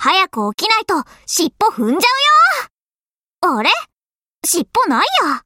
早く起きないと尻尾踏んじゃうよあれ？尻尾ないや。